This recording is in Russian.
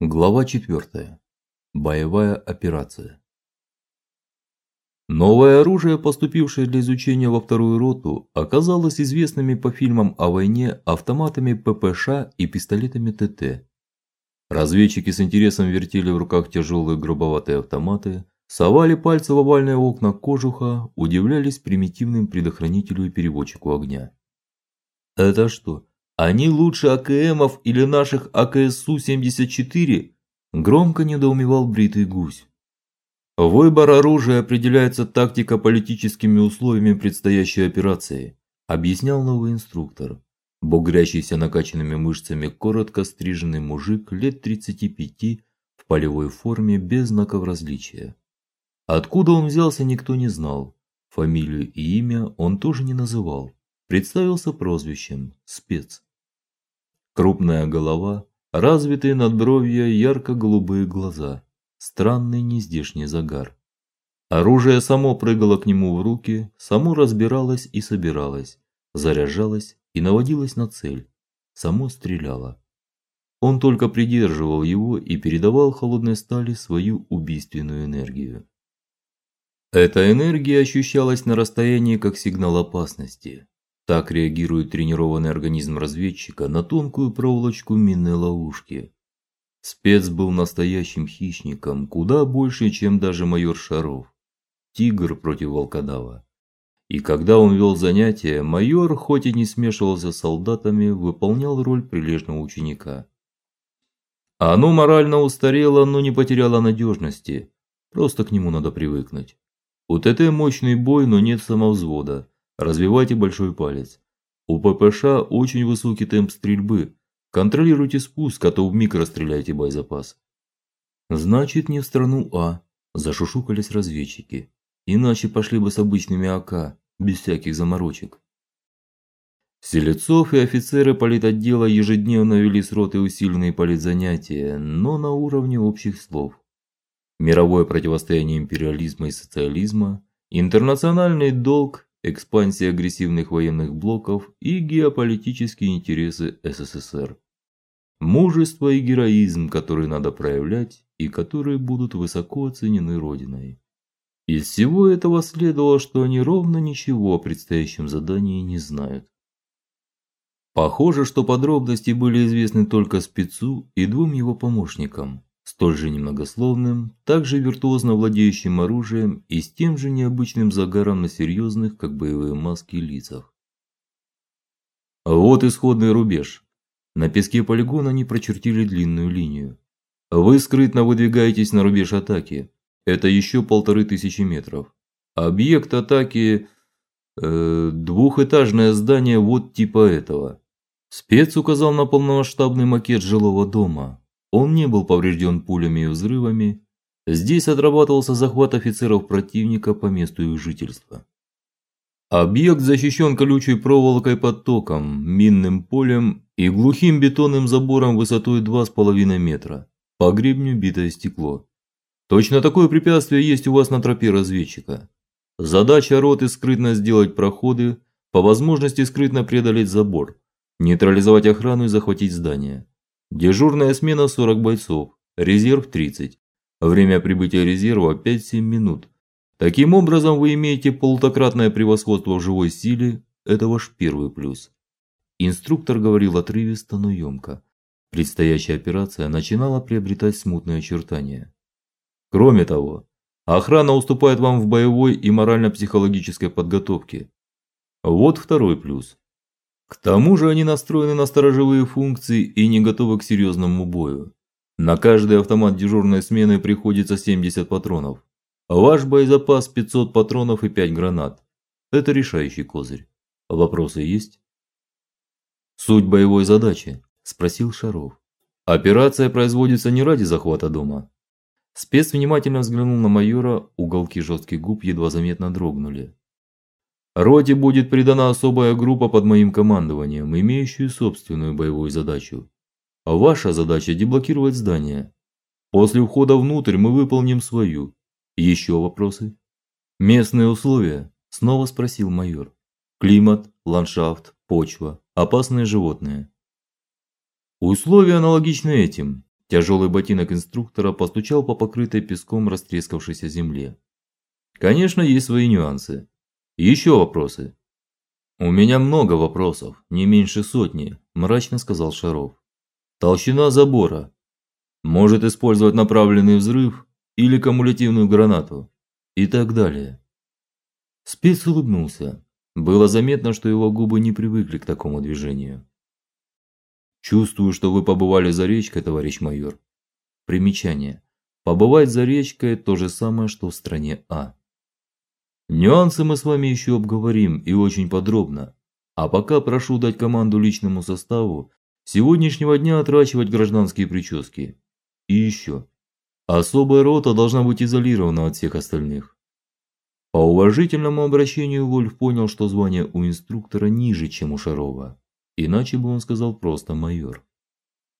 Глава 4. Боевая операция. Новое оружие, поступившее для изучения во вторую роту, оказалось известными по фильмам о войне автоматами ППШ и пистолетами ТТ. Разведчики с интересом вертели в руках тяжелые грубоватые автоматы, совали пальцы в овальные окна кожуха, удивлялись примитивным предохранителю и переводчику огня. Это что, они лучше АКМов или наших АКСУ-74? Громко недоумевал бритый гусь. Выбор оружия определяется тактико-политическими условиями предстоящей операции, объяснял новый инструктор. Бугрящийся накачанными мышцами коротко стриженный мужик лет 35 в полевой форме без знаков различия. Откуда он взялся, никто не знал. Фамилию и имя он тоже не называл. Представился прозвищем Спец. Крупная голова, развитые надбровья, ярко-голубые глаза, странный нездешний загар. Оружие само прыгало к нему в руки, само разбиралось и собиралось, заряжалось и наводилось на цель, само стреляло. Он только придерживал его и передавал холодной стали свою убийственную энергию. Эта энергия ощущалась на расстоянии как сигнал опасности. Так реагирует тренированный организм разведчика на тонкую проволочку минной ловушки. Спец был настоящим хищником, куда больше, чем даже майор Шаров. Тигр против волкодава. И когда он вел занятия, майор, хоть и не смешивался с солдатами, выполнял роль прилежного ученика. Оно морально устарело, но не потеряло надежности. Просто к нему надо привыкнуть. У ТТ мощный бой, но нет самовзвода. Развивайте большой палец. У ППШ очень высокий темп стрельбы. Контролируйте спуск, а то вмиг расстреляете боезапас. Значит, не в страну А, зашушукались разведчики. Иначе пошли бы с обычными АК, без всяких заморочек. Селецов и офицеры политотдела ежедневно вели с роты усиленные политзанятия, но на уровне общих слов. Мировое противостояние империализма и социализма, интернациональный долг экспансия агрессивных военных блоков и геополитические интересы СССР. Мужество и героизм, которые надо проявлять и которые будут высоко оценены родиной. Из всего этого следовало, что они ровно ничего о предстоящем задании не знают. Похоже, что подробности были известны только спецу и двум его помощникам столь же немногословным, также виртуозно владеющим оружием и с тем же необычным загаром на серьезных, как боевые маски, лицах. Вот исходный рубеж. На песке полигона они прочертили длинную линию. Вы скрытно выдвигаетесь на рубеж атаки. Это еще полторы тысячи метров. Объект атаки э, двухэтажное здание вот типа этого. Спец указал на полномасштабный макет жилого дома, он не был поврежден пулями и взрывами. Здесь отрабатывался захват офицеров противника по месту их жительства. Объект защищен колючей проволокой под током, минным полем и глухим бетонным забором высотой 2,5 метра. По гребню битое стекло. Точно такое препятствие есть у вас на тропе разведчика. Задача роты скрытно сделать проходы, по возможности скрытно преодолеть забор, нейтрализовать охрану и захватить здание. Дежурная смена 40 бойцов, резерв 30. Время прибытия резерва 5-7 минут. Таким образом вы имеете полтократное превосходство в живой силе, это ваш первый плюс. Инструктор говорил отрывисто, но емко. Предстоящая операция начинала приобретать смутные очертания. Кроме того, охрана уступает вам в боевой и морально-психологической подготовке. Вот второй плюс. К тому же они настроены на сторожевые функции и не готовы к серьезному бою. На каждый автомат дежурной смены приходится 70 патронов. Ваш боезапас 500 патронов и 5 гранат. Это решающий козырь. Вопросы есть? Суть боевой задачи, спросил Шаров. Операция производится не ради захвата дома. Спец внимательно взглянул на майора, уголки жестких губ едва заметно дрогнули. Роте будет придана особая группа под моим командованием, имеющая собственную боевую задачу. А ваша задача деблокировать здание. После входа внутрь мы выполним свою. Еще вопросы? Местные условия? снова спросил майор. Климат, ландшафт, почва, опасные животные. Условия аналогичны этим. Тяжелый ботинок инструктора постучал по покрытой песком растрескавшейся земле. Конечно, есть свои нюансы. Еще вопросы? У меня много вопросов, не меньше сотни, мрачно сказал Шаров. Толщина забора. Может использовать направленный взрыв или кумулятивную гранату и так далее. Спец улыбнулся. Было заметно, что его губы не привыкли к такому движению. Чувствую, что вы побывали за речкой, товарищ майор. Примечание: побывать за речкой то же самое, что в стране А. Нюансы мы с вами еще обговорим и очень подробно. А пока прошу дать команду личному составу с сегодняшнего дня отращивать гражданские прически. И еще. Особая рота должна быть изолирована от всех остальных. По уважительному обращению Вольф понял, что звание у инструктора ниже, чем у Шарова. Иначе бы он сказал просто майор.